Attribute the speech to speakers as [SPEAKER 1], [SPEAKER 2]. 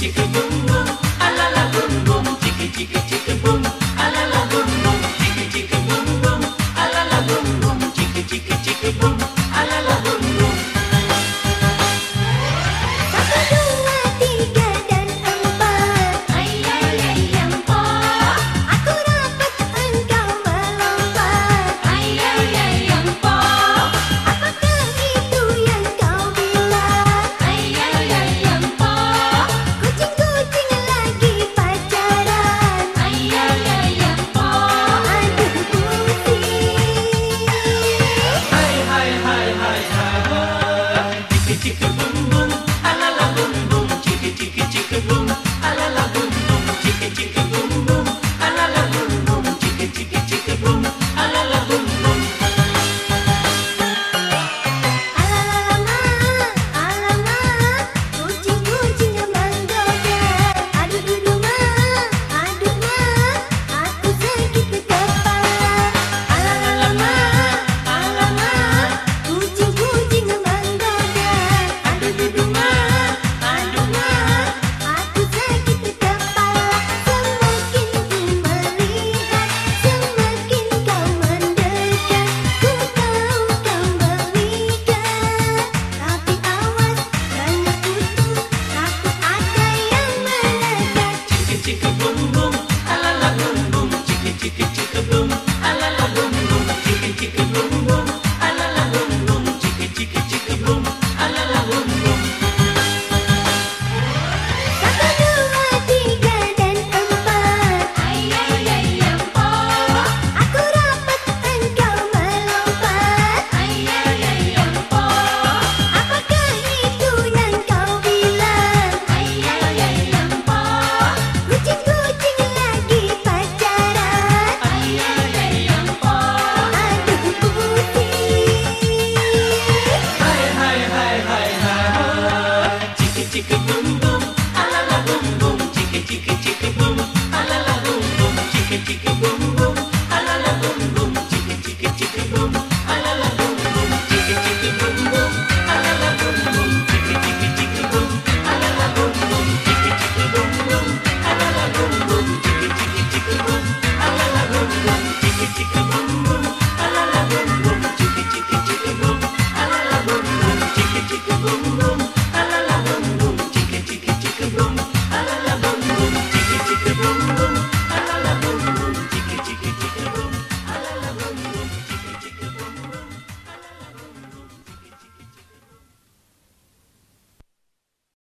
[SPEAKER 1] chicken.